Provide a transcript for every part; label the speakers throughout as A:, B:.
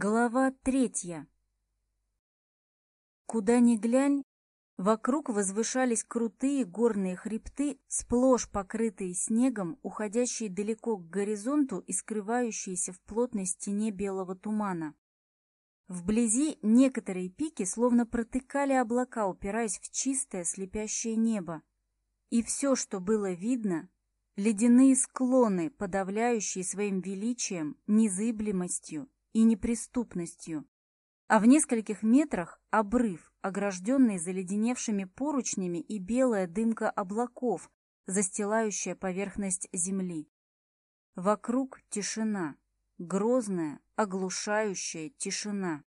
A: Глава третья. Куда ни глянь, вокруг возвышались крутые горные хребты, сплошь покрытые снегом, уходящие далеко к горизонту и скрывающиеся в плотной стене белого тумана. Вблизи некоторые пики словно протыкали облака, упираясь в чистое слепящее небо. И все, что было видно, ледяные склоны, подавляющие своим величием, незыблемостью и неприступностью, а в нескольких метрах обрыв, огражденный заледеневшими поручнями и белая дымка облаков, застилающая поверхность земли. Вокруг тишина, грозная, оглушающая тишина.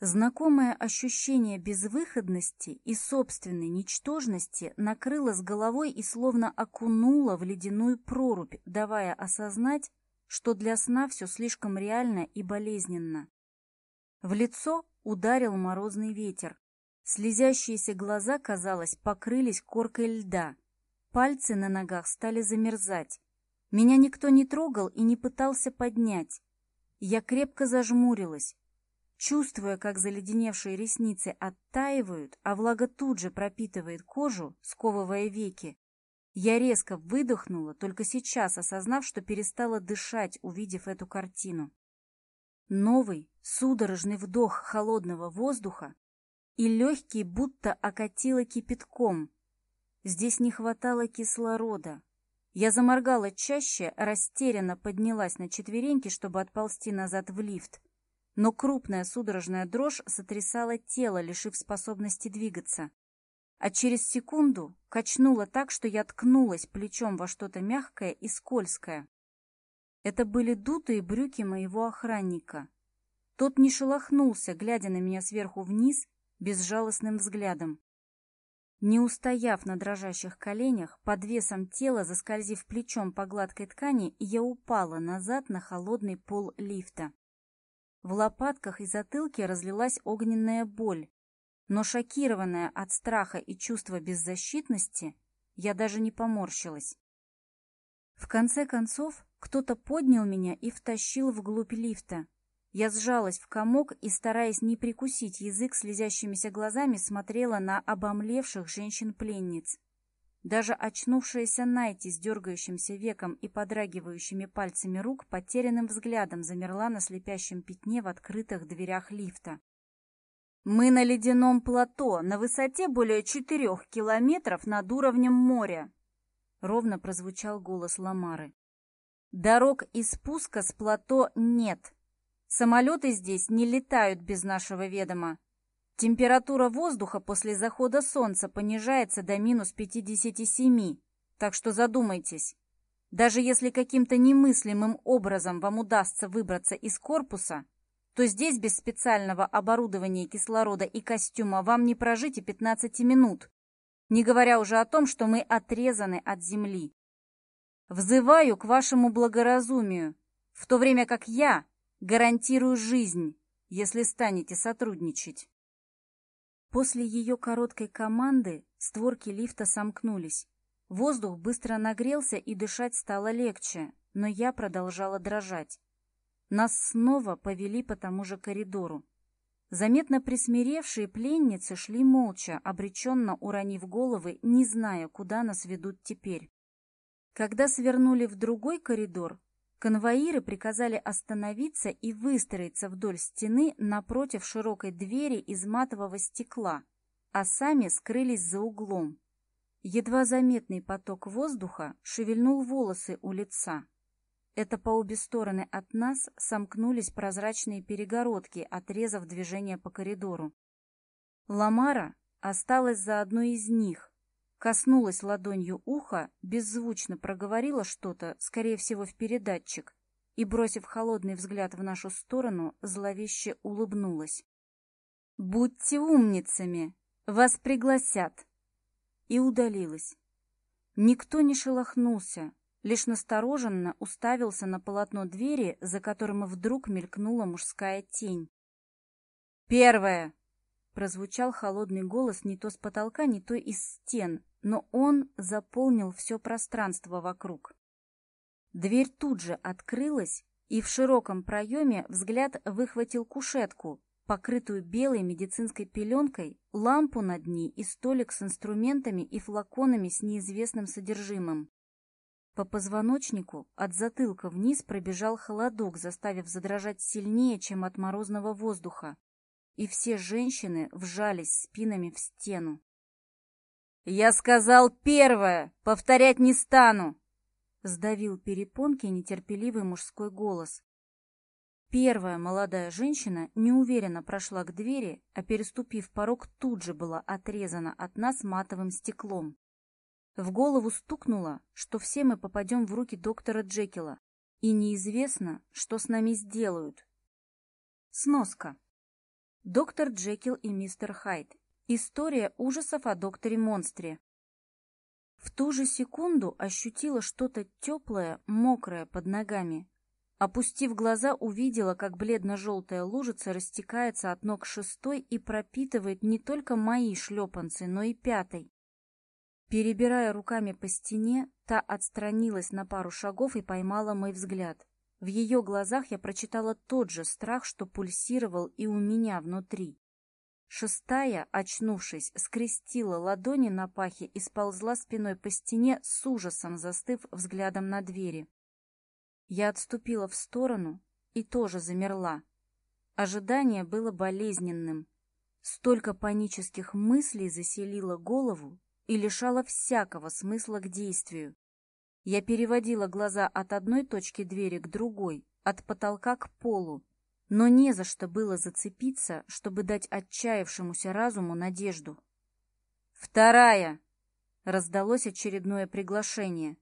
A: Знакомое ощущение безвыходности и собственной ничтожности накрыло с головой и словно окунуло в ледяную прорубь, давая осознать, что для сна все слишком реально и болезненно. В лицо ударил морозный ветер. Слезящиеся глаза, казалось, покрылись коркой льда. Пальцы на ногах стали замерзать. Меня никто не трогал и не пытался поднять. Я крепко зажмурилась, чувствуя, как заледеневшие ресницы оттаивают, а влага тут же пропитывает кожу, сковывая веки. Я резко выдохнула, только сейчас осознав, что перестала дышать, увидев эту картину. Новый, судорожный вдох холодного воздуха и легкий будто окатило кипятком. Здесь не хватало кислорода. Я заморгала чаще, растерянно поднялась на четвереньки, чтобы отползти назад в лифт. Но крупная судорожная дрожь сотрясала тело, лишив способности двигаться а через секунду качнуло так, что я ткнулась плечом во что-то мягкое и скользкое. Это были дутые брюки моего охранника. Тот не шелохнулся, глядя на меня сверху вниз безжалостным взглядом. Не устояв на дрожащих коленях, под весом тела, заскользив плечом по гладкой ткани, я упала назад на холодный пол лифта. В лопатках и затылке разлилась огненная боль, но шокированная от страха и чувства беззащитности, я даже не поморщилась. В конце концов, кто-то поднял меня и втащил вглубь лифта. Я сжалась в комок и, стараясь не прикусить язык слезящимися глазами, смотрела на обомлевших женщин-пленниц. Даже очнувшаяся Найти с дергающимся веком и подрагивающими пальцами рук потерянным взглядом замерла на слепящем пятне в открытых дверях лифта. Мы на ледяном плато, на высоте более четырех километров над уровнем моря. Ровно прозвучал голос Ламары. Дорог и спуска с плато нет. Самолеты здесь не летают без нашего ведома. Температура воздуха после захода солнца понижается до минус 57, так что задумайтесь. Даже если каким-то немыслимым образом вам удастся выбраться из корпуса, то здесь без специального оборудования кислорода и костюма вам не прожить и 15 минут, не говоря уже о том, что мы отрезаны от земли. Взываю к вашему благоразумию, в то время как я гарантирую жизнь, если станете сотрудничать. После ее короткой команды створки лифта сомкнулись. Воздух быстро нагрелся и дышать стало легче, но я продолжала дрожать. Нас снова повели по тому же коридору. Заметно присмиревшие пленницы шли молча, обреченно уронив головы, не зная, куда нас ведут теперь. Когда свернули в другой коридор, конвоиры приказали остановиться и выстроиться вдоль стены напротив широкой двери из матового стекла, а сами скрылись за углом. Едва заметный поток воздуха шевельнул волосы у лица. Это по обе стороны от нас сомкнулись прозрачные перегородки, отрезав движение по коридору. Ламара осталась за одной из них, коснулась ладонью уха, беззвучно проговорила что-то, скорее всего, в передатчик, и, бросив холодный взгляд в нашу сторону, зловеще улыбнулась. «Будьте умницами! Вас пригласят!» И удалилась. Никто не шелохнулся, лишь настороженно уставился на полотно двери, за которым вдруг мелькнула мужская тень. «Первое!» — прозвучал холодный голос не то с потолка, не то из стен, но он заполнил все пространство вокруг. Дверь тут же открылась, и в широком проеме взгляд выхватил кушетку, покрытую белой медицинской пеленкой, лампу над ней и столик с инструментами и флаконами с неизвестным содержимым. По позвоночнику от затылка вниз пробежал холодок, заставив задрожать сильнее, чем от морозного воздуха, и все женщины вжались спинами в стену. «Я сказал первое! Повторять не стану!» Сдавил перепонки нетерпеливый мужской голос. Первая молодая женщина неуверенно прошла к двери, а переступив порог, тут же была отрезана от нас матовым стеклом. В голову стукнуло, что все мы попадем в руки доктора Джекила, и неизвестно, что с нами сделают. Сноска. Доктор Джекил и мистер Хайд. История ужасов о докторе-монстре. В ту же секунду ощутила что-то теплое, мокрое под ногами. Опустив глаза, увидела, как бледно-желтая лужица растекается от ног шестой и пропитывает не только мои шлепанцы, но и пятой. Перебирая руками по стене, та отстранилась на пару шагов и поймала мой взгляд. В ее глазах я прочитала тот же страх, что пульсировал и у меня внутри. Шестая, очнувшись, скрестила ладони на пахе и сползла спиной по стене, с ужасом застыв взглядом на двери. Я отступила в сторону и тоже замерла. Ожидание было болезненным. Столько панических мыслей заселило голову, и лишала всякого смысла к действию. Я переводила глаза от одной точки двери к другой, от потолка к полу, но не за что было зацепиться, чтобы дать отчаявшемуся разуму надежду. «Вторая!» — раздалось очередное приглашение.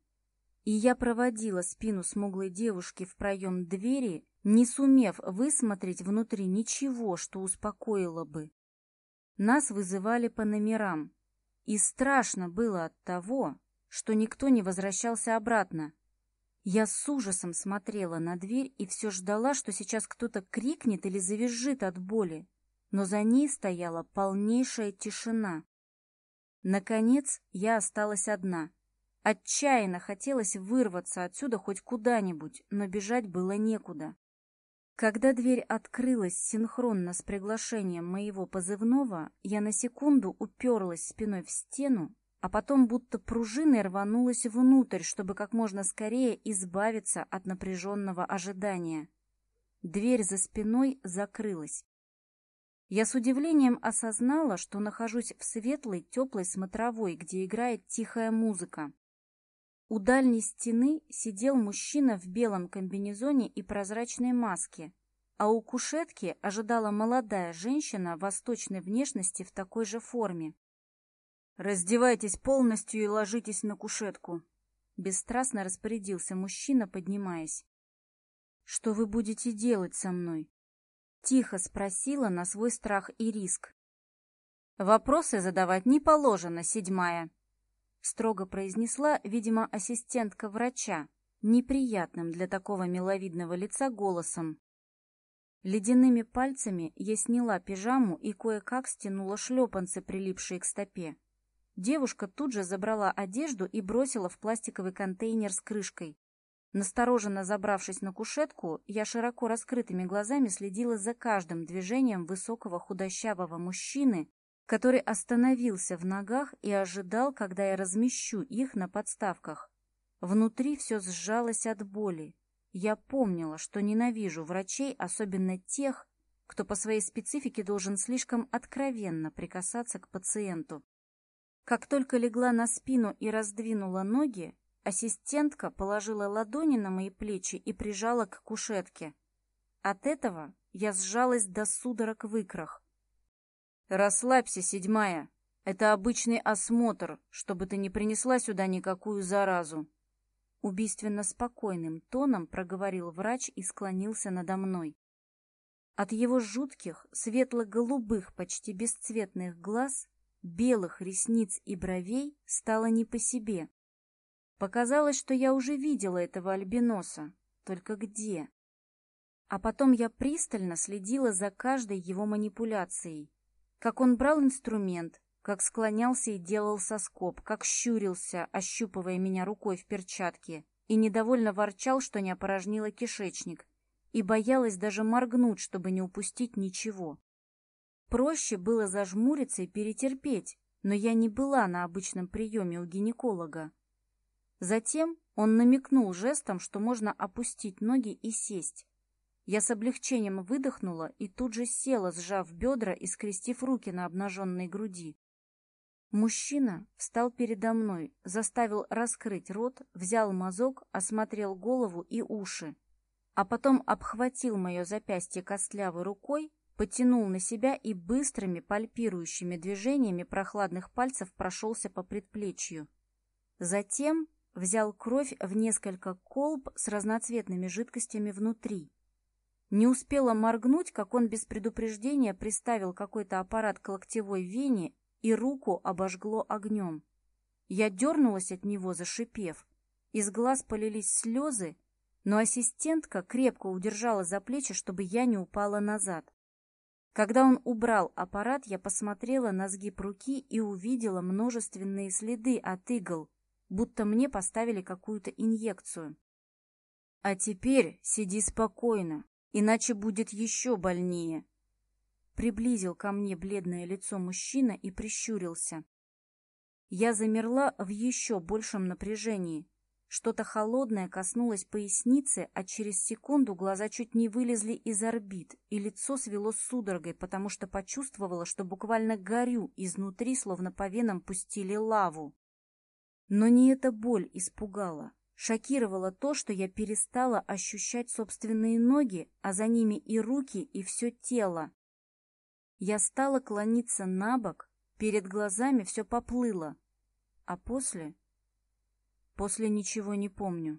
A: И я проводила спину смуглой девушки в проем двери, не сумев высмотреть внутри ничего, что успокоило бы. Нас вызывали по номерам, и страшно было от того, что никто не возвращался обратно. Я с ужасом смотрела на дверь и все ждала, что сейчас кто-то крикнет или завизжит от боли, но за ней стояла полнейшая тишина. Наконец я осталась одна. Отчаянно хотелось вырваться отсюда хоть куда-нибудь, но бежать было некуда. Когда дверь открылась синхронно с приглашением моего позывного, я на секунду уперлась спиной в стену, а потом будто пружиной рванулась внутрь, чтобы как можно скорее избавиться от напряженного ожидания. Дверь за спиной закрылась. Я с удивлением осознала, что нахожусь в светлой, теплой смотровой, где играет тихая музыка. У дальней стены сидел мужчина в белом комбинезоне и прозрачной маске, а у кушетки ожидала молодая женщина восточной внешности в такой же форме. «Раздевайтесь полностью и ложитесь на кушетку», — бесстрастно распорядился мужчина, поднимаясь. «Что вы будете делать со мной?» — тихо спросила на свой страх и риск. «Вопросы задавать не положено, седьмая», строго произнесла, видимо, ассистентка врача, неприятным для такого миловидного лица голосом. Ледяными пальцами я сняла пижаму и кое-как стянула шлепанцы, прилипшие к стопе. Девушка тут же забрала одежду и бросила в пластиковый контейнер с крышкой. Настороженно забравшись на кушетку, я широко раскрытыми глазами следила за каждым движением высокого худощавого мужчины, который остановился в ногах и ожидал, когда я размещу их на подставках. Внутри все сжалось от боли. Я помнила, что ненавижу врачей, особенно тех, кто по своей специфике должен слишком откровенно прикасаться к пациенту. Как только легла на спину и раздвинула ноги, ассистентка положила ладони на мои плечи и прижала к кушетке. От этого я сжалась до судорог в икрах. «Расслабься, седьмая. Это обычный осмотр, чтобы ты не принесла сюда никакую заразу». Убийственно спокойным тоном проговорил врач и склонился надо мной. От его жутких, светло-голубых, почти бесцветных глаз, белых ресниц и бровей стало не по себе. Показалось, что я уже видела этого альбиноса, только где? А потом я пристально следила за каждой его манипуляцией, как он брал инструмент, как склонялся и делал соскоб, как щурился, ощупывая меня рукой в перчатке, и недовольно ворчал, что не опорожнила кишечник, и боялась даже моргнуть, чтобы не упустить ничего. Проще было зажмуриться и перетерпеть, но я не была на обычном приеме у гинеколога. Затем он намекнул жестом, что можно опустить ноги и сесть. Я с облегчением выдохнула и тут же села, сжав бедра и скрестив руки на обнаженной груди. Мужчина встал передо мной, заставил раскрыть рот, взял мазок, осмотрел голову и уши, а потом обхватил мое запястье костлявой рукой, потянул на себя и быстрыми пальпирующими движениями прохладных пальцев прошелся по предплечью. Затем взял кровь в несколько колб с разноцветными жидкостями внутри не успела моргнуть, как он без предупреждения приставил какой-то аппарат к локтевой вене и руку обожгло огнем. Я дернулась от него, зашипев. Из глаз полились слезы, но ассистентка крепко удержала за плечи, чтобы я не упала назад. Когда он убрал аппарат, я посмотрела на сгиб руки и увидела множественные следы от игл, будто мне поставили какую-то инъекцию. «А теперь сиди спокойно», иначе будет еще больнее. Приблизил ко мне бледное лицо мужчина и прищурился. Я замерла в еще большем напряжении. Что-то холодное коснулось поясницы, а через секунду глаза чуть не вылезли из орбит, и лицо свело судорогой, потому что почувствовала, что буквально горю изнутри, словно по венам пустили лаву. Но не эта боль испугала, шокировало то, что я перестала ощущать собственные ноги, а за ними и руки, и все тело. Я стала клониться на бок, перед глазами все поплыло, а после... После ничего не помню.